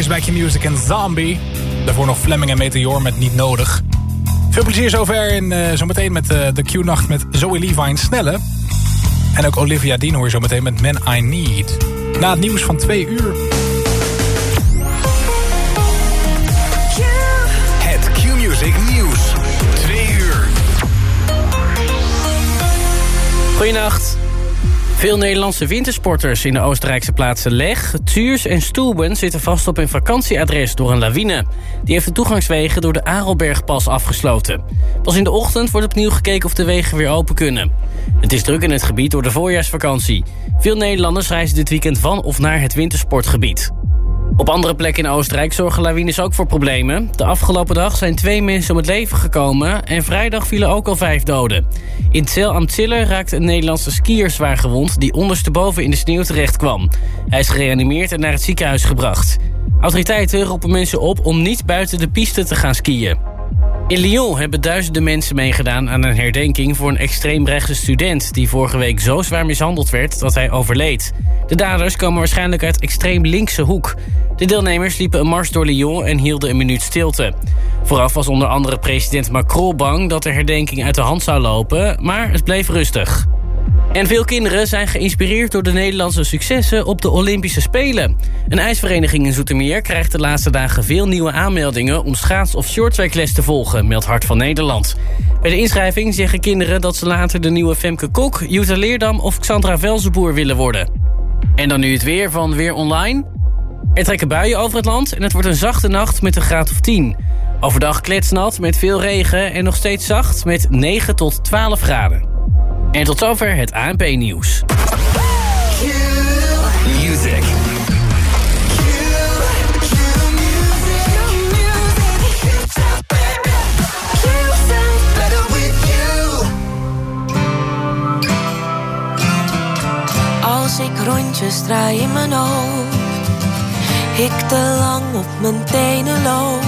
Cranberries, Back Music en Zombie. Daarvoor nog Fleming en Meteor met Niet Nodig. Veel plezier zover en uh, zometeen met uh, de Q-nacht met Zoe Levi Snelle. En ook Olivia Dean hoor je zometeen met Man I Need. Na het nieuws van twee uur. Het Q-music nieuws. Twee uur. Goedenacht. Veel Nederlandse wintersporters in de Oostenrijkse plaatsen Leg, Zuurs en Stoelben zitten vast op hun vakantieadres door een lawine. Die heeft de toegangswegen door de Arelbergpas afgesloten. Pas in de ochtend wordt opnieuw gekeken of de wegen weer open kunnen. Het is druk in het gebied door de voorjaarsvakantie. Veel Nederlanders reizen dit weekend van of naar het wintersportgebied. Op andere plekken in Oostenrijk zorgen lawines ook voor problemen. De afgelopen dag zijn twee mensen om het leven gekomen... en vrijdag vielen ook al vijf doden. In Zell am Ziller raakte een Nederlandse skier zwaar gewond... die ondersteboven in de sneeuw terecht kwam. Hij is gereanimeerd en naar het ziekenhuis gebracht. Autoriteiten roepen mensen op om niet buiten de piste te gaan skiën. In Lyon hebben duizenden mensen meegedaan aan een herdenking... voor een extreemrechtse student die vorige week zo zwaar mishandeld werd dat hij overleed. De daders komen waarschijnlijk uit extreem linkse hoek. De deelnemers liepen een mars door Lyon en hielden een minuut stilte. Vooraf was onder andere president Macron bang dat de herdenking uit de hand zou lopen... maar het bleef rustig. En veel kinderen zijn geïnspireerd door de Nederlandse successen op de Olympische Spelen. Een ijsvereniging in Zoetermeer krijgt de laatste dagen veel nieuwe aanmeldingen... om schaats- of shorttrackles te volgen, meldt Hart van Nederland. Bij de inschrijving zeggen kinderen dat ze later de nieuwe Femke Kok... Jutta Leerdam of Xandra Velzenboer willen worden. En dan nu het weer van Weer Online. Er trekken buien over het land en het wordt een zachte nacht met een graad of 10. Overdag kletsnat met veel regen en nog steeds zacht met 9 tot 12 graden. En tot zover het ANP-nieuws. Music. Als ik rondjes draai in mijn hoofd, ik te lang op mijn tenen loop,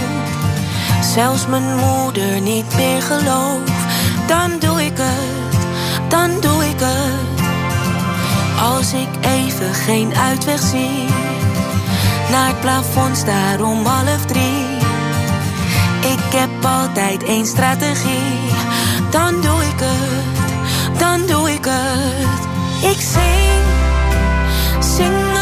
zelfs mijn moeder niet meer geloof, dan doe ik het, dan doe ik het. Als ik even geen uitweg zie, naar het plafond staar om half drie. Ik heb altijd één strategie, dan doe ik het, dan doe ik het. Ik zing, zing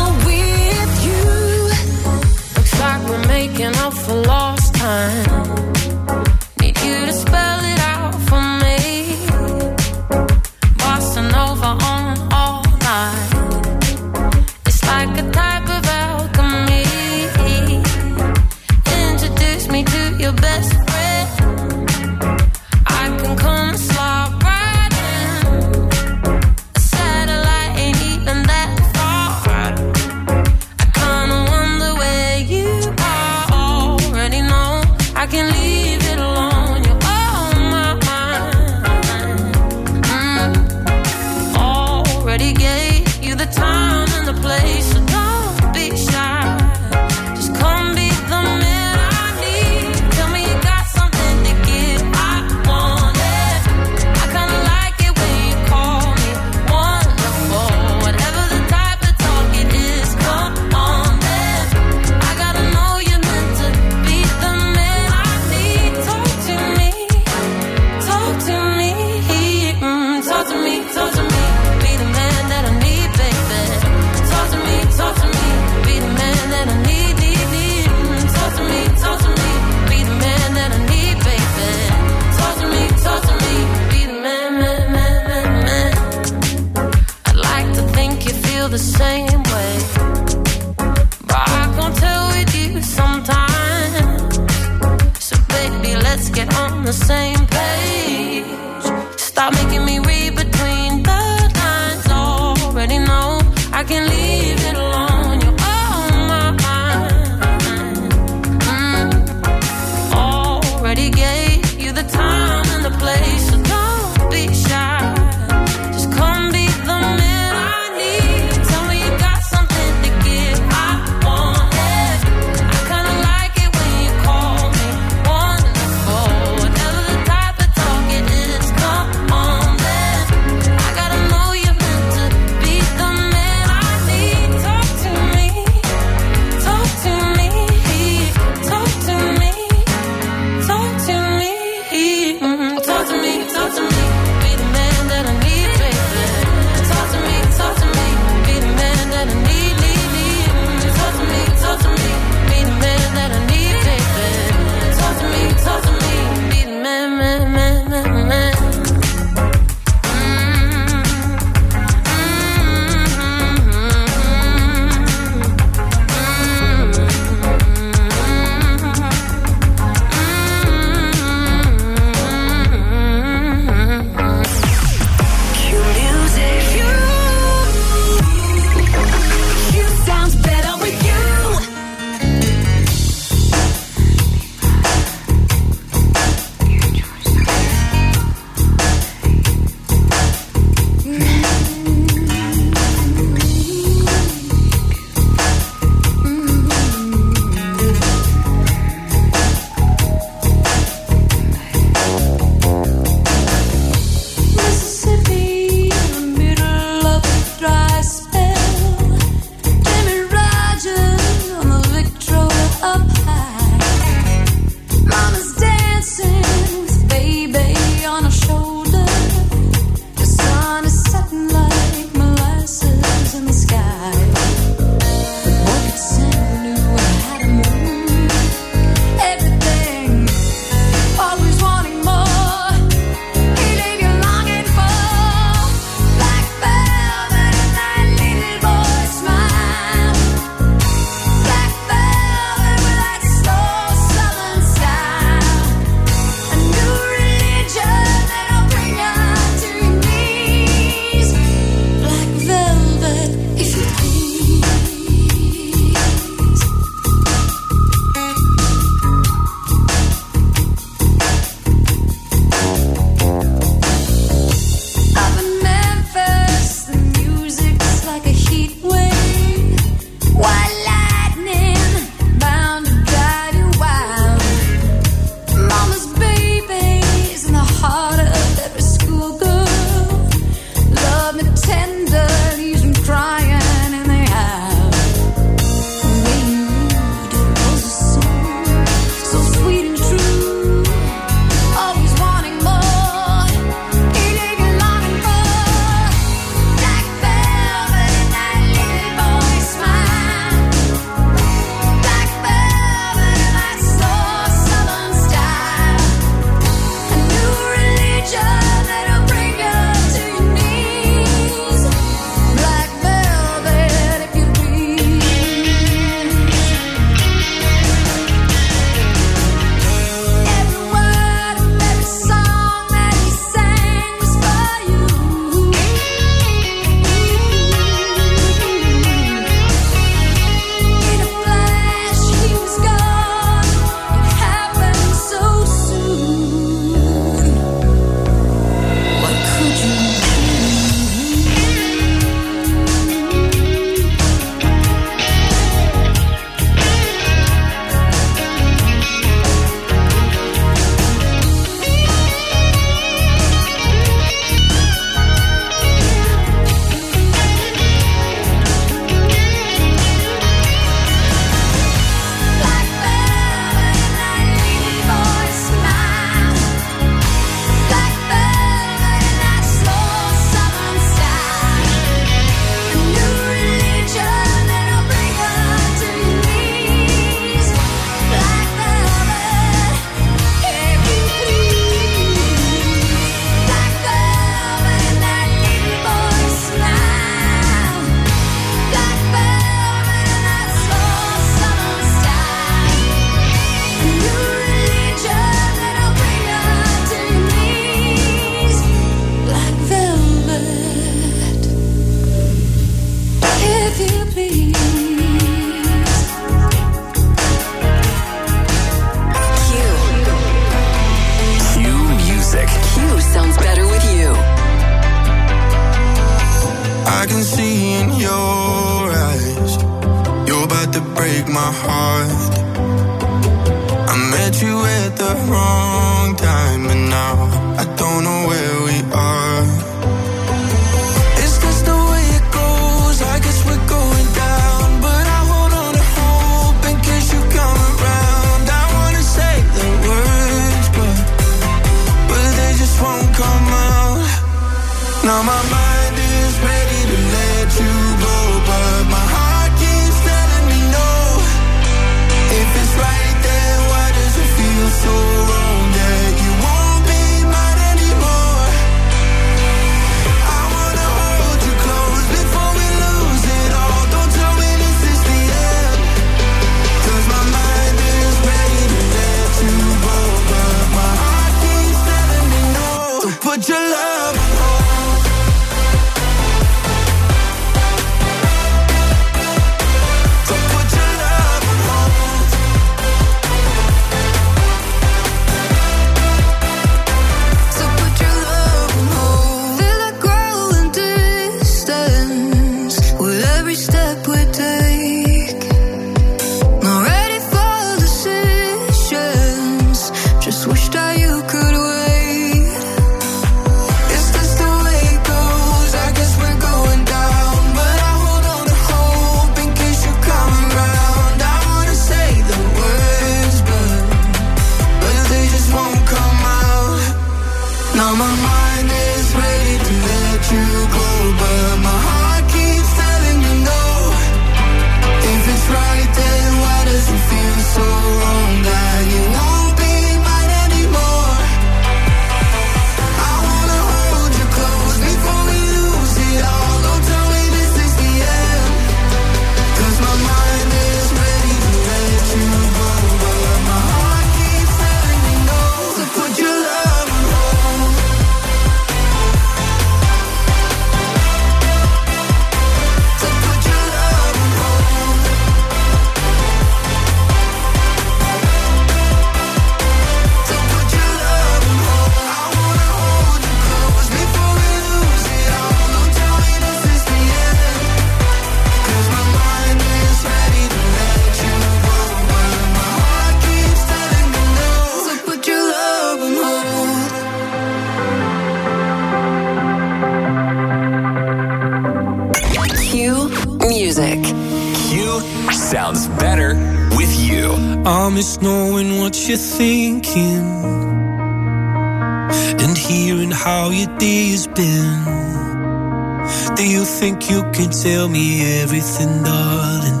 Do you think you can tell me everything, darling?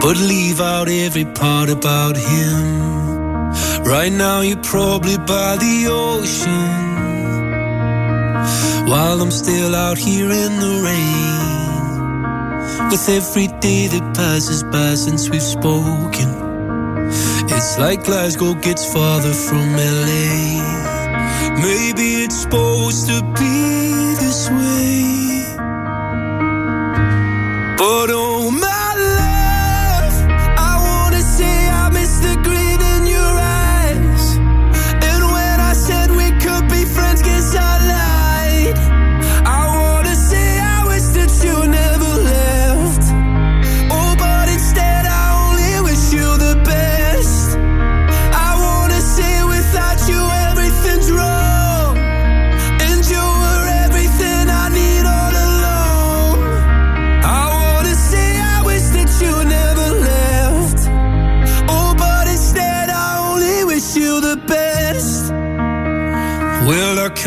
But leave out every part about him. Right now, you're probably by the ocean. While I'm still out here in the rain. With every day that passes by since we've spoken, it's like Glasgow gets farther from LA. Maybe it's supposed to be this way, but oh.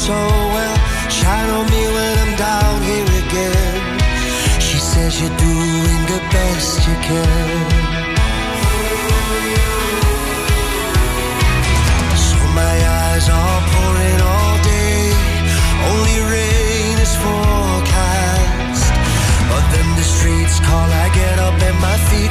so well. shine on me when I'm down here again. She says you're doing the best you can. So my eyes are pouring all day. Only rain is forecast. But then the streets call, I get up and my feet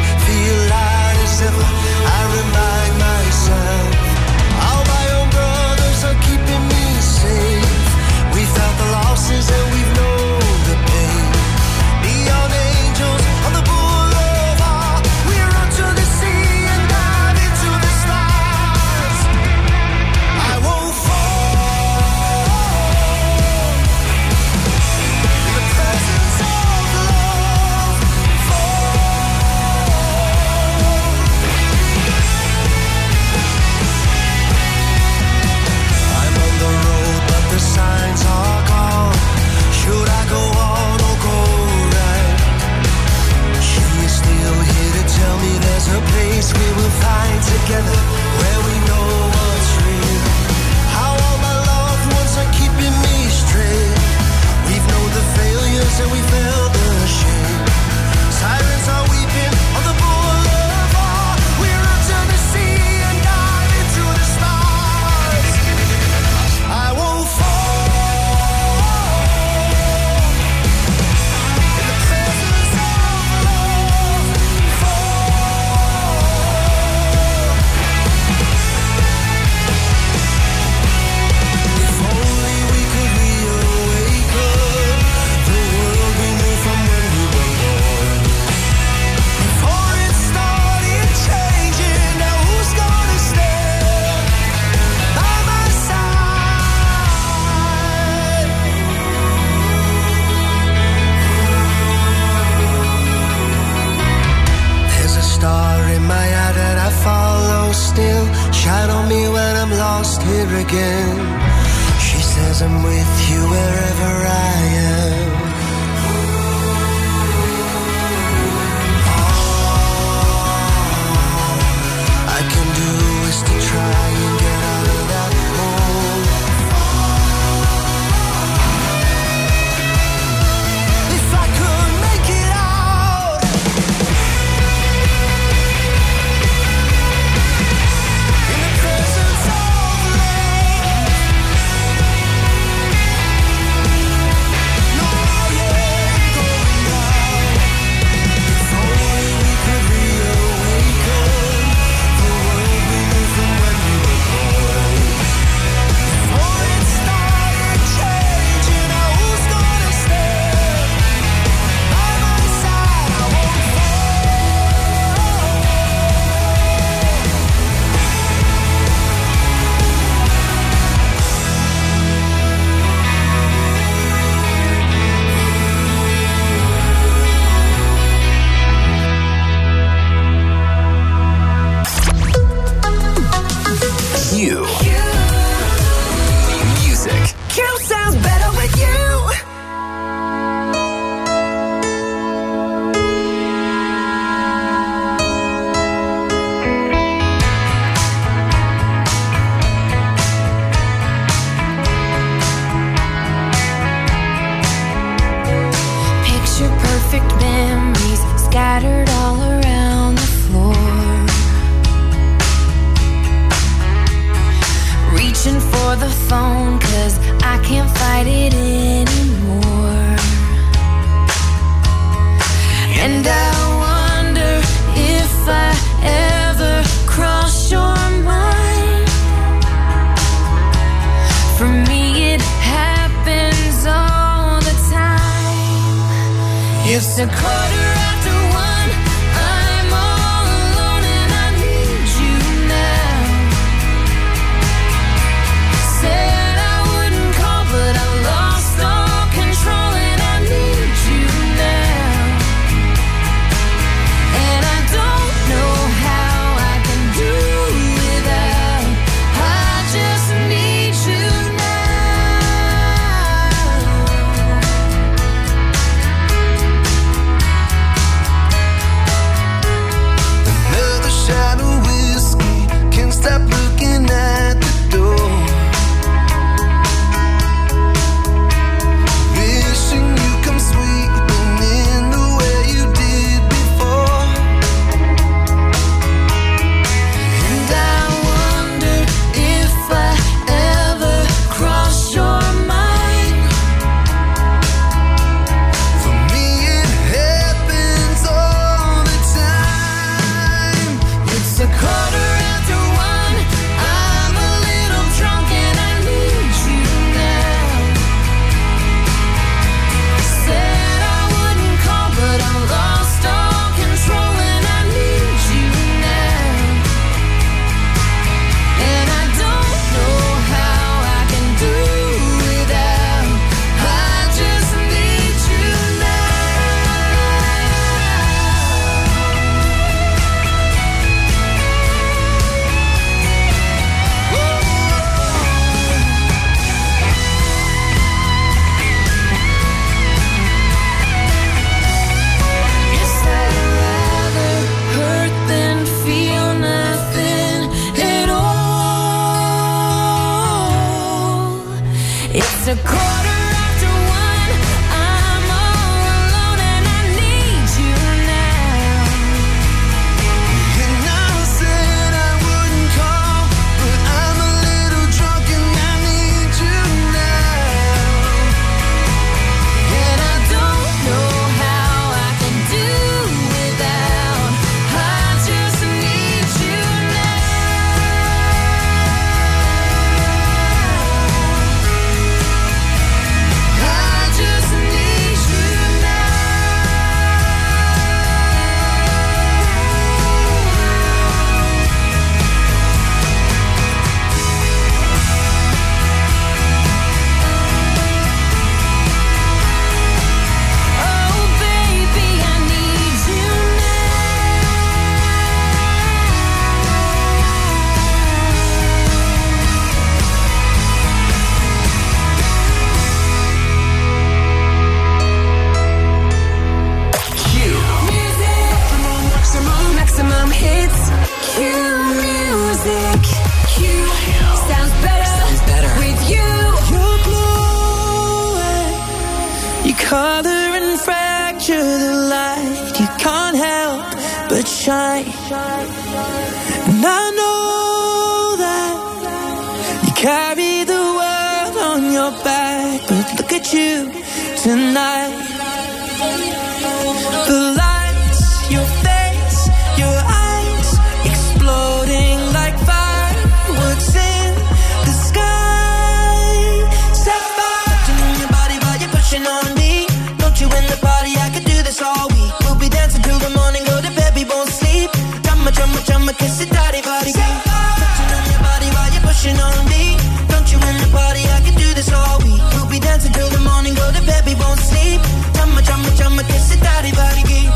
kiss it, daddy body. Girl. Touching on your body while you're pushing on me. Don't you in the party? I can do this all week. We'll be dancing till the morning, go to bed, we won't sleep. Chumma, chumma, chumma, kiss it, daddy body. Girl.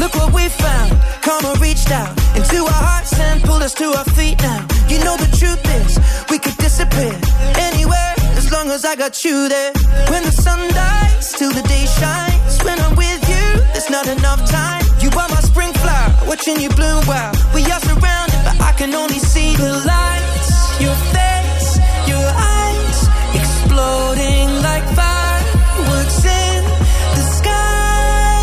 Look what we found. Karma reached out into our hearts and pulled us to our feet now. You know the truth is, we could disappear anywhere as long as I got you there. When the sun dies, till the day shines. When I'm with you, there's not enough time watching you bloom while we are surrounded, but I can only see the lights. Your face, your eyes, exploding like fireworks in the sky.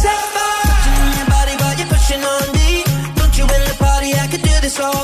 Sapphire, touching your body while you're pushing on me. Don't you in the party? I could do this all.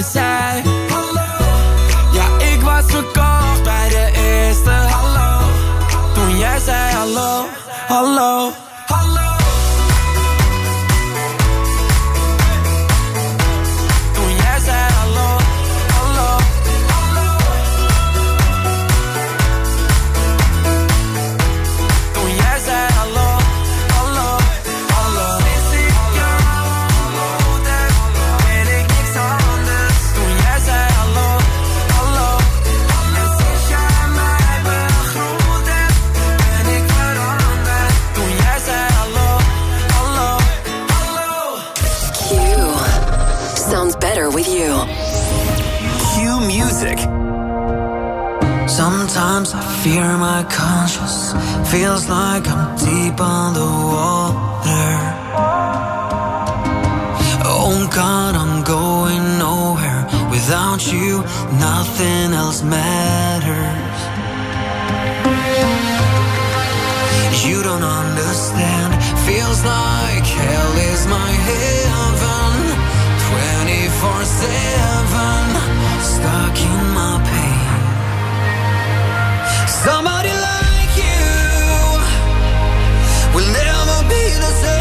decide on the water. Oh God, I'm going nowhere. Without you, nothing else matters. You don't understand. Feels like hell is my heaven. 24 7, stuck in my pain. Somebody vida sem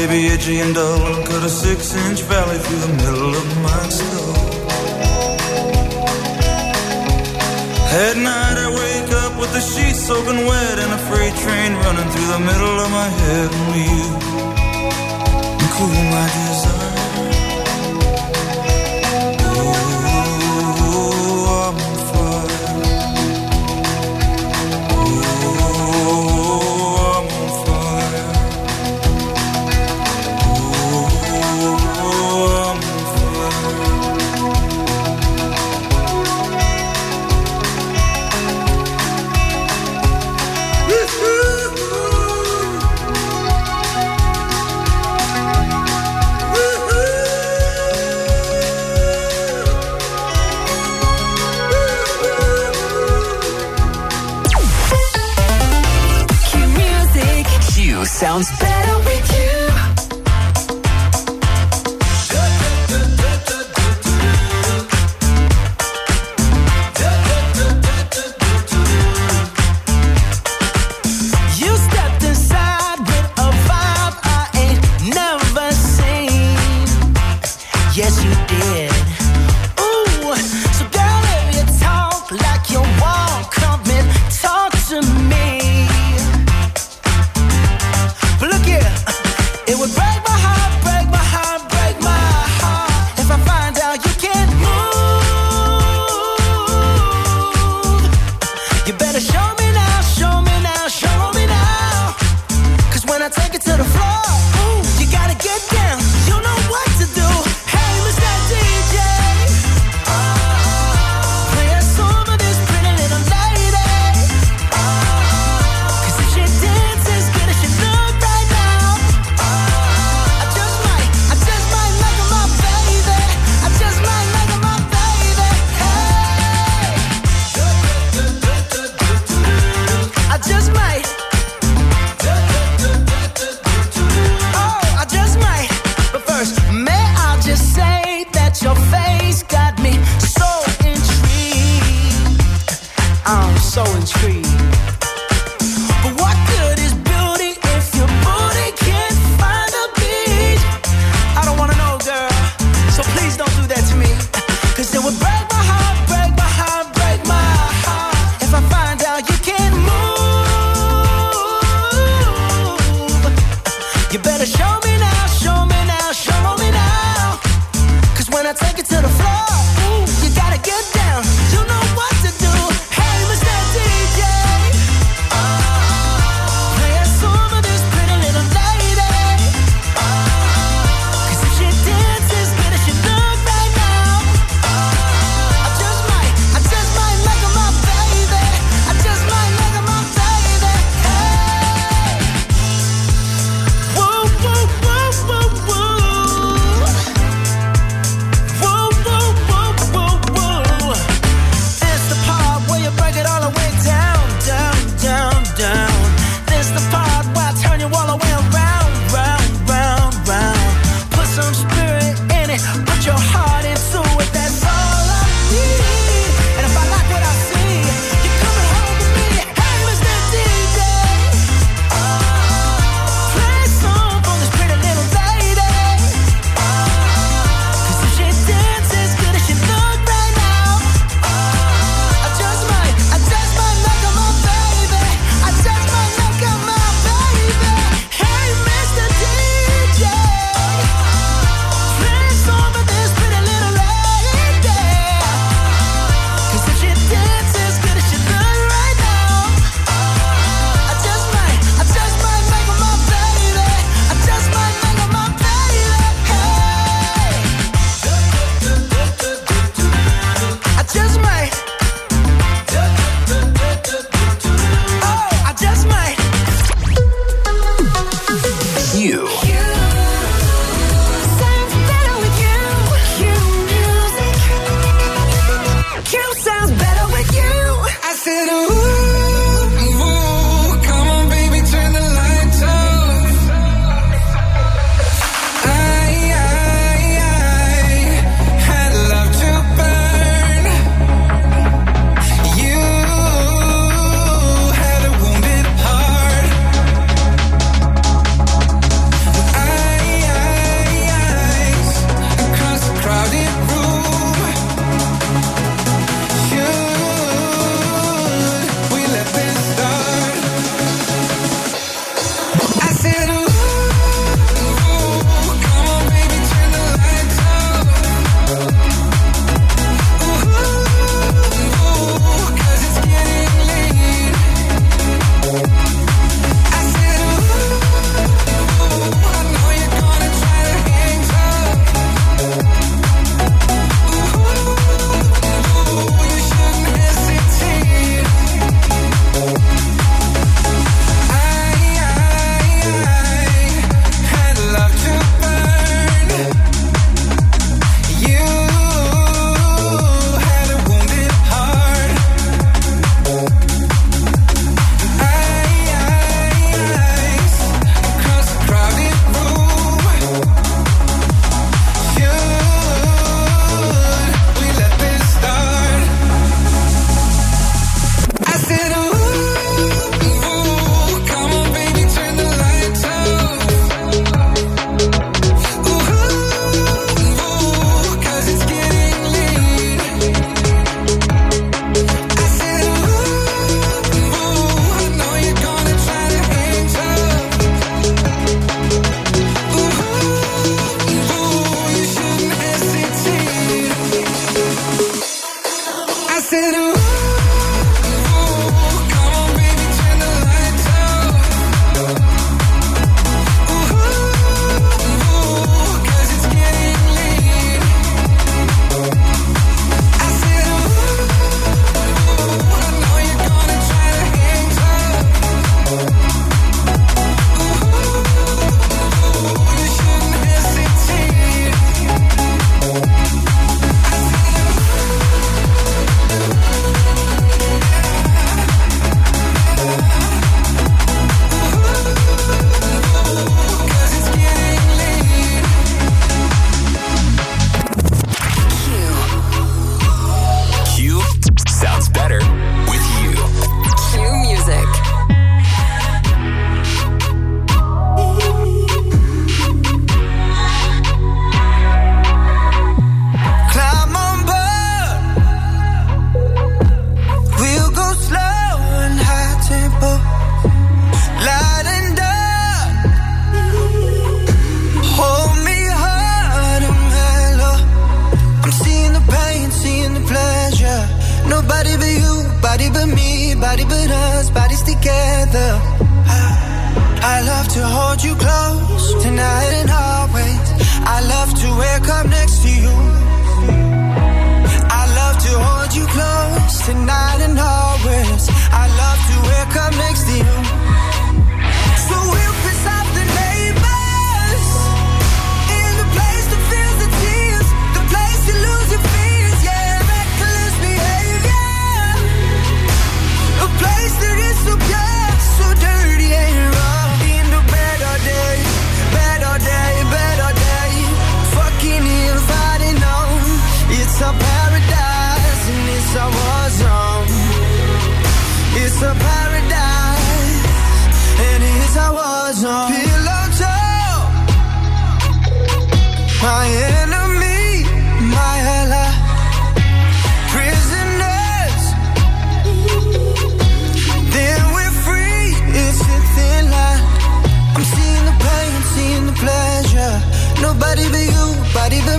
Maybe itchy and dull, and cut a six inch valley through the middle of my skull. At night I wake up with the sheets soaking wet and a freight train running through the middle of my head. Will you cool my desire?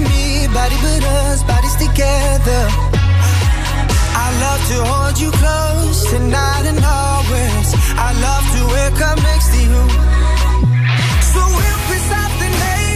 me, body but us, bodies together. I love to hold you close tonight and always. I love to wake up next to you. So we'll the something.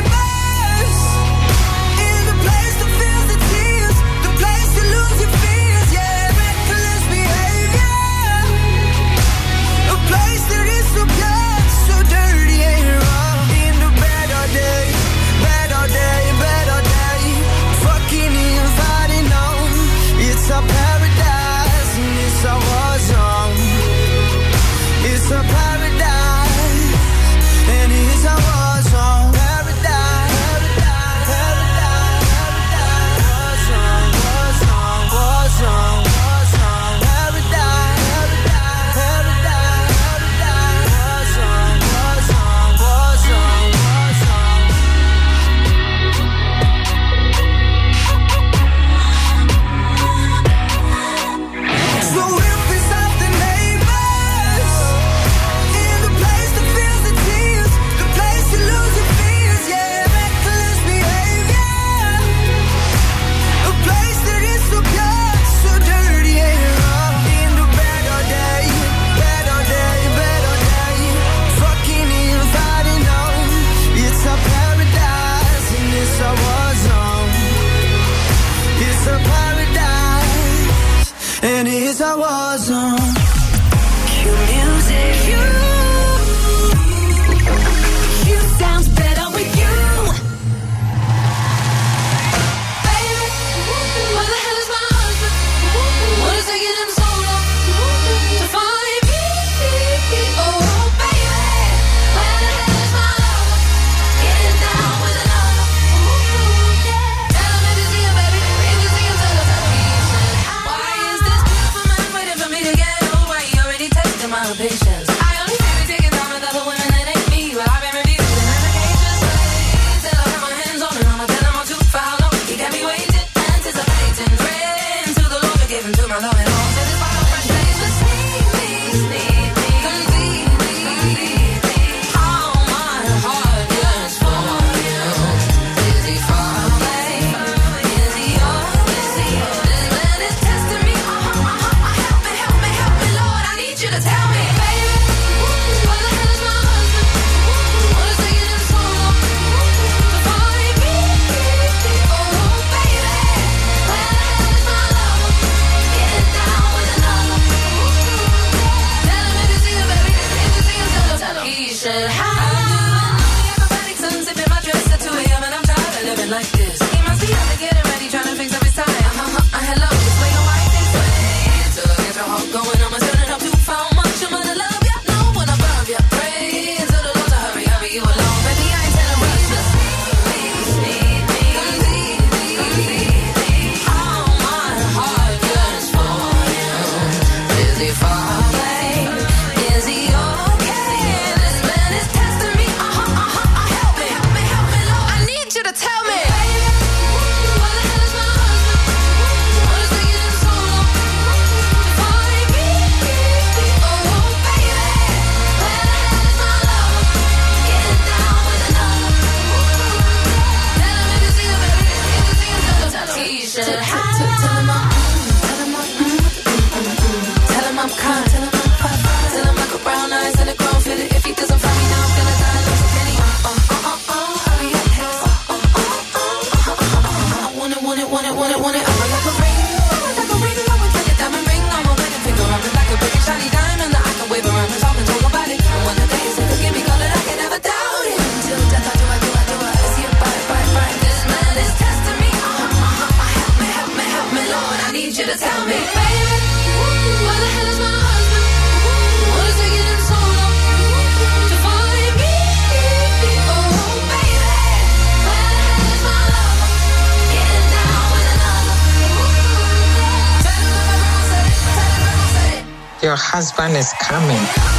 Is coming.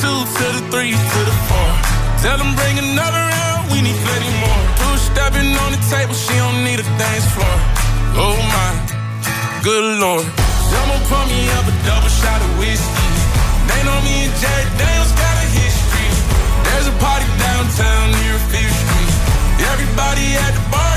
Two to the three to the four. Tell them bring another round, we need plenty more. Two stepping on the table, she don't need a dance floor. Oh my, good lord. Someone pour me up a double shot of whiskey. They know me and Jack Daniels got a history. There's a party downtown near Fifth Street. Everybody at the bar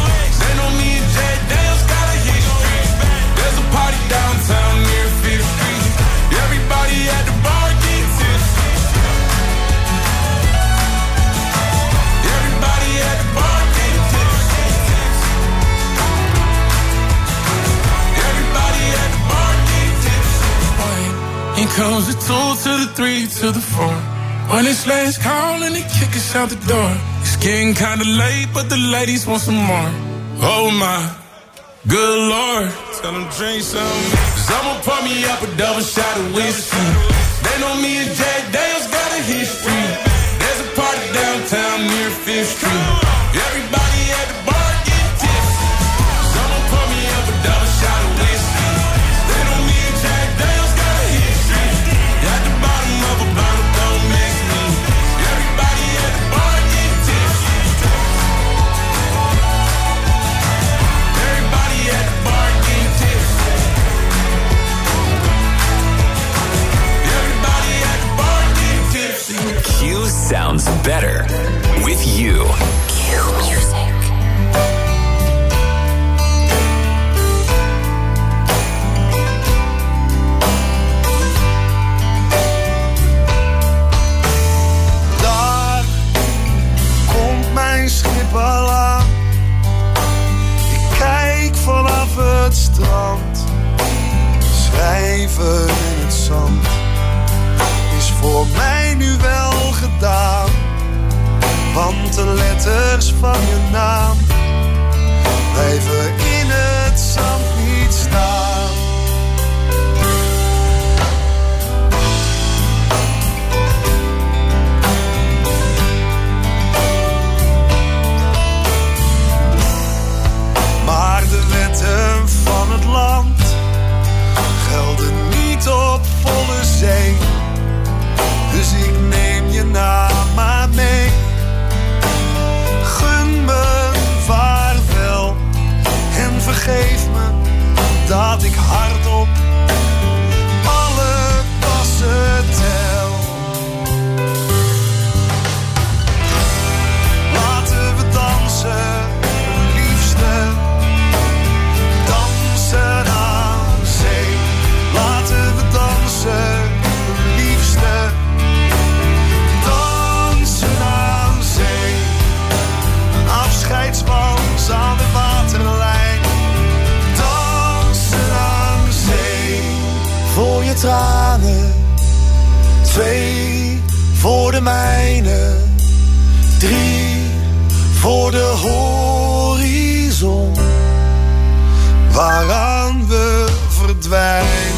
Downtown near Fifth Street. Everybody at the bar get tipsy. Everybody at the bar get tipsy. Everybody at the bar get tipsy. One, Here comes the two to the three to the four. When it's last call and they kick us out the door. It's getting kinda late, but the ladies want some more. Oh my, good lord. Tell them drink some. Someone pour me up a double shot of whiskey. They know me and Jack Daniels got a history. There's a party downtown near Fifth Street. Drie voor de horizon. waaraan we verdwijnen.